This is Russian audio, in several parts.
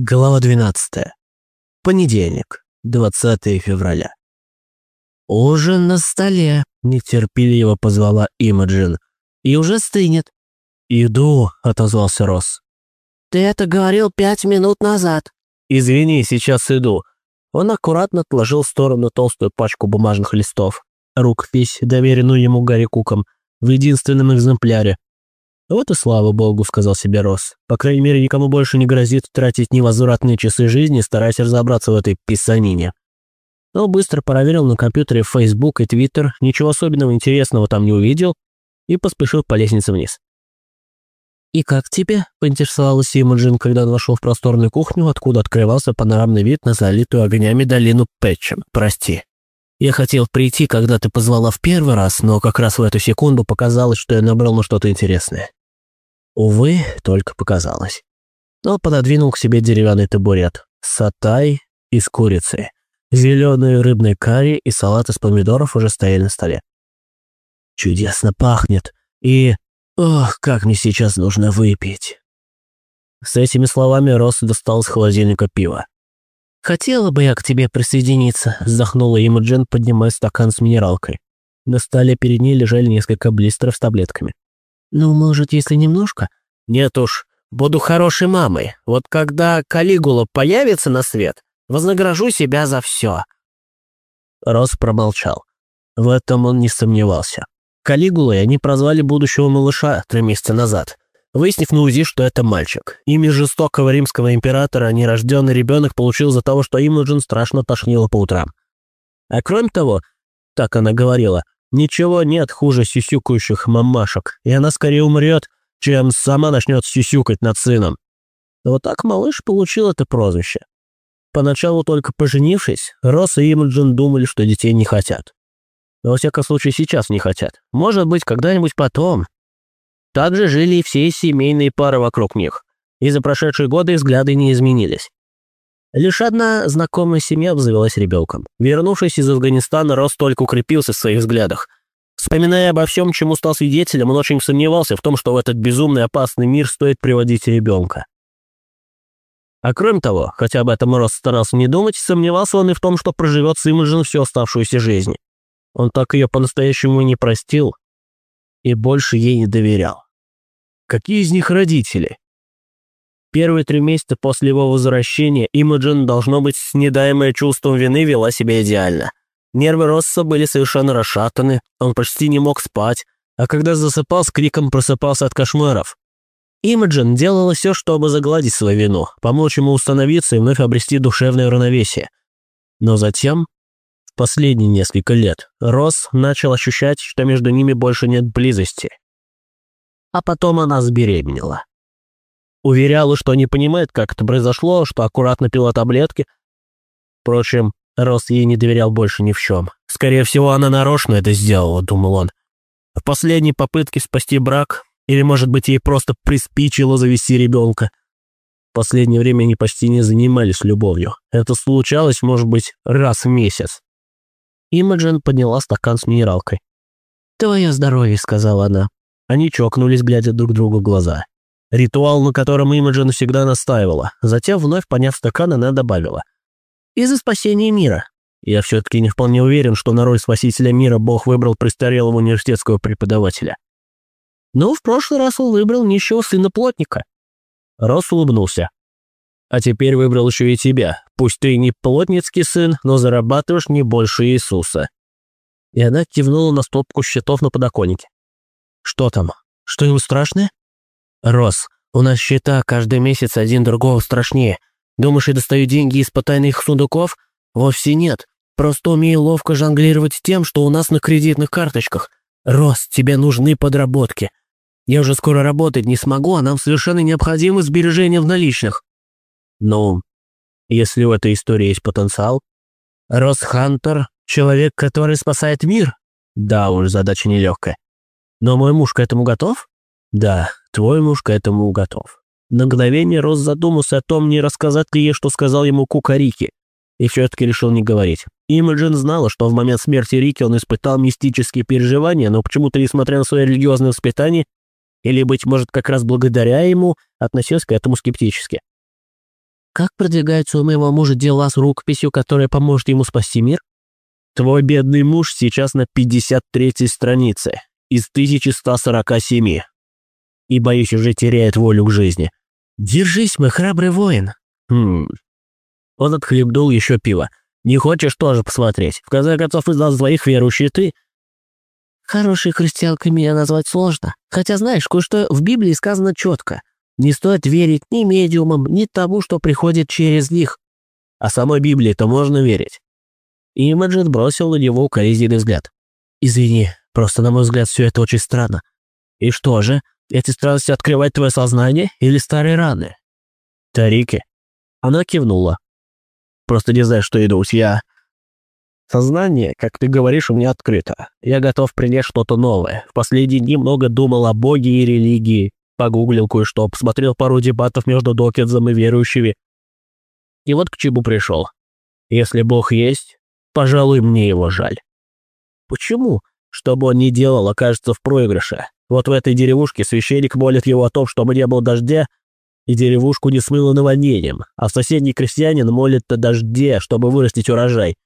Глава 12. Понедельник, 20 февраля. «Ужин на столе», – нетерпеливо позвала Имаджин. «И уже стынет». «Иду», – отозвался Росс. «Ты это говорил пять минут назад». «Извини, сейчас иду». Он аккуратно отложил в сторону толстую пачку бумажных листов. Рукопись, доверенную ему Гарри Куком, в единственном экземпляре, «Вот и слава богу», — сказал себе Росс. «По крайней мере, никому больше не грозит тратить невозвратные часы жизни, стараясь разобраться в этой писанине». Но быстро проверил на компьютере Facebook и Twitter, ничего особенного интересного там не увидел и поспешил по лестнице вниз. «И как тебе?» – поинтересовалась Имаджин, когда он вошел в просторную кухню, откуда открывался панорамный вид на залитую огнями долину Пэтчем. «Прости. Я хотел прийти, когда ты позвала в первый раз, но как раз в эту секунду показалось, что я набрал на что-то интересное. Увы, только показалось. Но пододвинул к себе деревянный табурет. Сатай из курицы. Зеленые рыбные карри и салат из помидоров уже стояли на столе. Чудесно пахнет. И... Ох, как мне сейчас нужно выпить. С этими словами Росс достал из холодильника пиво. «Хотела бы я к тебе присоединиться», — вздохнула Имаджин, поднимая стакан с минералкой. На столе перед ней лежали несколько блистеров с таблетками. «Ну, может, если немножко?» «Нет уж, буду хорошей мамой. Вот когда Калигула появится на свет, вознагражу себя за все». Рос промолчал. В этом он не сомневался. Калигулой они прозвали будущего малыша три месяца назад, выяснив на УЗИ, что это мальчик. Имя жестокого римского императора нерожденный ребенок получил за того, что Имаджин страшно тошнило по утрам. А кроме того, так она говорила, Ничего нет хуже сюсюкающих мамашек, и она скорее умрет, чем сама начнет сюсюкать над сыном. Вот так малыш получил это прозвище. Поначалу только поженившись, Росс и Имаджин думали, что детей не хотят. Но, во всяком случае, сейчас не хотят. Может быть, когда-нибудь потом. Так же жили и все семейные пары вокруг них. И за прошедшие годы взгляды не изменились. Лишь одна знакомая семья обзавелась ребенком. Вернувшись из Афганистана, Рос только укрепился в своих взглядах. Вспоминая обо всем, чему стал свидетелем, он очень сомневался в том, что в этот безумный опасный мир стоит приводить ребенка. А кроме того, хотя об этом Рос старался не думать, сомневался он и в том, что проживет с Имаджин всю оставшуюся жизнь. Он так ее по-настоящему не простил и больше ей не доверял. Какие из них родители? Первые три месяца после его возвращения Имаджин, должно быть, с недаемое чувством вины вела себя идеально. Нервы Росса были совершенно расшатаны, он почти не мог спать, а когда засыпал, с криком просыпался от кошмаров. Имаджин делала все, чтобы загладить свою вину, помочь ему установиться и вновь обрести душевное равновесие. Но затем, в последние несколько лет, Росс начал ощущать, что между ними больше нет близости. А потом она забеременела. Уверяла, что не понимает, как это произошло, что аккуратно пила таблетки. Впрочем, Рос ей не доверял больше ни в чем. Скорее всего, она нарочно это сделала, думал он. В последней попытке спасти брак, или, может быть, ей просто приспичило завести ребенка. В последнее время они почти не занимались любовью. Это случалось, может быть, раз в месяц. Имаджин подняла стакан с минералкой. «Твое здоровье», — сказала она. Они чокнулись, глядя друг другу в глаза. Ритуал, на котором Имаджин всегда настаивала. Затем, вновь поняв стакан, она добавила. «Из-за спасения мира». Я все-таки не вполне уверен, что на роль спасителя мира Бог выбрал престарелого университетского преподавателя. Ну, в прошлый раз он выбрал нищего сына плотника. Рос улыбнулся. А теперь выбрал еще и тебя. Пусть ты не плотницкий сын, но зарабатываешь не больше Иисуса. И она кивнула на стопку счетов на подоконнике. Что там? Что-нибудь страшное? «Рос, у нас счета каждый месяц один другого страшнее. Думаешь, я достаю деньги из потайных сундуков? Вовсе нет. Просто умею ловко жонглировать тем, что у нас на кредитных карточках. Рос, тебе нужны подработки. Я уже скоро работать не смогу, а нам совершенно необходимы сбережения в наличных». «Ну, если у этой истории есть потенциал?» «Рос Хантер — человек, который спасает мир?» «Да уж, задача нелегкая. Но мой муж к этому готов?» «Да, твой муж к этому готов». На мгновение Рос задумался о том, не рассказать ли ей, что сказал ему Кукарики, и все-таки решил не говорить. Имаджин знала, что в момент смерти Рики он испытал мистические переживания, но почему-то, несмотря на свое религиозное воспитание, или, быть может, как раз благодаря ему, относился к этому скептически. Как продвигаются у моего мужа дела с рукописью, которая поможет ему спасти мир? Твой бедный муж сейчас на 53-й странице из 1147 и, боюсь, уже теряет волю к жизни. Держись, мой храбрый воин. Хм. Он отхлебнул еще пиво. Не хочешь тоже посмотреть? В конце концов, из нас двоих верующий ты. Хорошей христианкой меня назвать сложно. Хотя, знаешь, кое-что в Библии сказано четко. Не стоит верить ни медиумам, ни тому, что приходит через них. А самой Библии-то можно верить. Имаджин бросил на него укоризненный взгляд. «Извини, просто, на мой взгляд, все это очень странно. И что же, эти странности открывают твое сознание или старые раны?» «Тарики?» Она кивнула. «Просто не знаю, что идут. Я...» Сознание, как ты говоришь, у меня открыто. Я готов принять что-то новое. В последние дни много думал о Боге и религии. Погуглил кое-что, посмотрел пару дебатов между Докинзом и верующими. И вот к чему пришел. Если Бог есть, пожалуй, мне его жаль. Почему? Что бы он ни делал, окажется в проигрыше. Вот в этой деревушке священник молит его о том, чтобы не было дождя, и деревушку не смыло наводнением, а соседний крестьянин молит о дожде, чтобы вырастить урожай.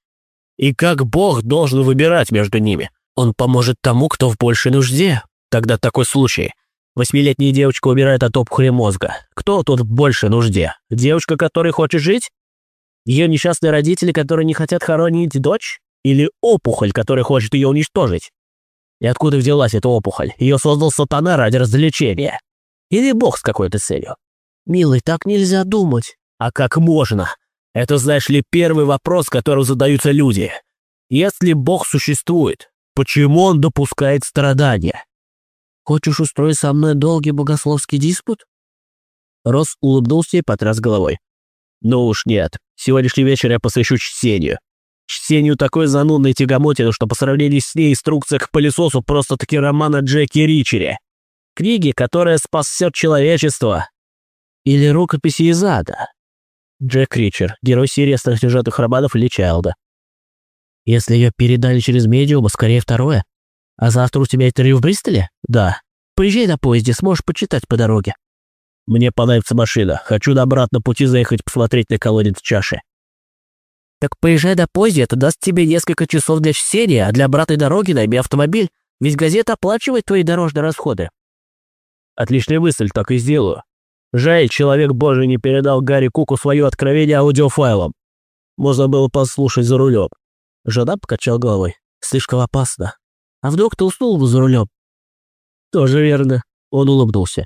И как Бог должен выбирать между ними? Он поможет тому, кто в большей нужде. Тогда такой случай. Восьмилетняя девочка умирает от опухоли мозга. Кто тут в большей нужде? Девочка, которая хочет жить? Ее несчастные родители, которые не хотят хоронить дочь? Или опухоль, которая хочет ее уничтожить? И откуда взялась эта опухоль? Ее создал сатана ради развлечения. Или бог с какой-то целью? Милый, так нельзя думать. А как можно? Это, знаешь ли, первый вопрос, который задаются люди. Если Бог существует, почему Он допускает страдания? Хочешь устроить со мной долгий богословский диспут? Рос улыбнулся и потряс головой. Ну уж нет, сегодняшний вечер я посвящу чтению. Чтению такой занудной тягомотины, что по сравнению с ней инструкция к пылесосу просто-таки романа Джеки Ричери. Книги, которая спасет человечество. Или рукописи из ада. Джек Ричер, герой серии остросюжетных романов Ли Чайлда. Если ее передали через медиума, скорее второе. А завтра у тебя интервью в Бристоле? Да. Поезжай на поезде, сможешь почитать по дороге. Мне понравится машина. Хочу на обратном пути заехать посмотреть на колодец чаши. Так поезжай на поезде, это даст тебе несколько часов для чтения, а для обратной дороги найми автомобиль, ведь газета оплачивает твои дорожные расходы. Отличная мысль, так и сделаю. Жаль, человек божий не передал Гарри Куку свое откровение аудиофайлом. Можно было послушать за рулем. Жена покачал головой. Слишком опасно. А вдруг ты уснул за рулем? Тоже верно. Он улыбнулся.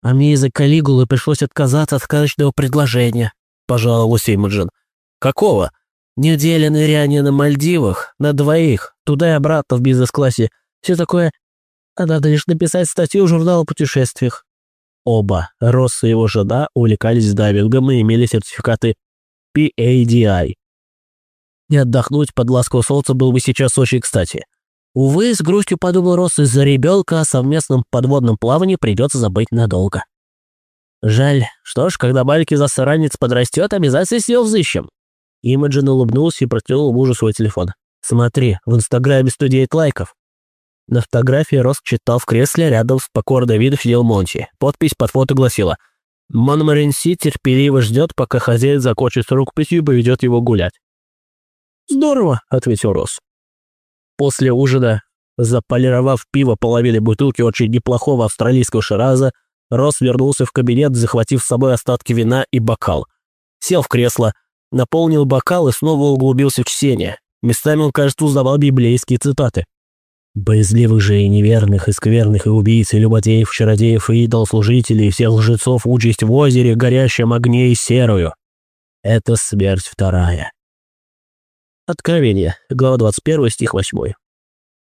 А мне из-за Калигулы пришлось отказаться от сказочного предложения. Пожаловался Имаджин. Какого? Неделя ныряния на Мальдивах, на двоих, туда и обратно в бизнес-классе. Все такое... А надо лишь написать статью в журнал о путешествиях. Оба, Росс и его жена, увлекались дайвингом и имели сертификаты PADI. Не отдохнуть под ласковым солнцем было бы сейчас очень кстати. Увы, с грустью подумал Росс, из-за ребенка о совместном подводном плавании придется забыть надолго. Жаль. Что ж, когда маленький засранец подрастет, обязательно с него взыщем. Имаджин улыбнулся и протянул мужу свой телефон. «Смотри, в Инстаграме 109 лайков. На фотографии Рос читал в кресле, рядом с покорно видом сидел Монти. Подпись под фото гласила «Монморенси терпеливо ждет, пока хозяин закончит с рукописью и поведет его гулять». «Здорово», — ответил Рос. После ужина, заполировав пиво половиной бутылки очень неплохого австралийского шараза, Рос вернулся в кабинет, захватив с собой остатки вина и бокал. Сел в кресло, наполнил бокал и снова углубился в чтение. Местами он, кажется, узнавал библейские цитаты. Боязливых же и неверных, и скверных, и убийц, и люботеев, чародеев, и идолслужителей, и всех лжецов участь в озере, горящем огне и серую. Это смерть вторая. Откровение, глава 21, стих 8.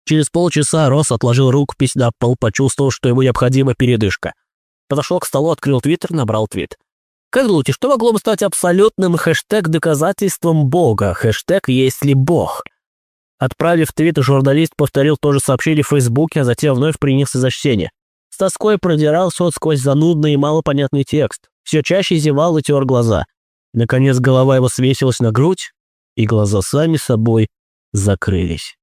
Через полчаса Росс отложил рукопись на пол, почувствовав, что ему необходима передышка. Подошел к столу, открыл твиттер, набрал твит. Как думаете, что могло бы стать абсолютным хэштег-доказательством Бога? Хэштег «Есть ли Бог?» Отправив твит, журналист повторил то же сообщение в Фейсбуке, а затем вновь принялся за чтение. С тоской продирался он сквозь занудный и малопонятный текст. Все чаще зевал и тер глаза. Наконец голова его свесилась на грудь, и глаза сами собой закрылись.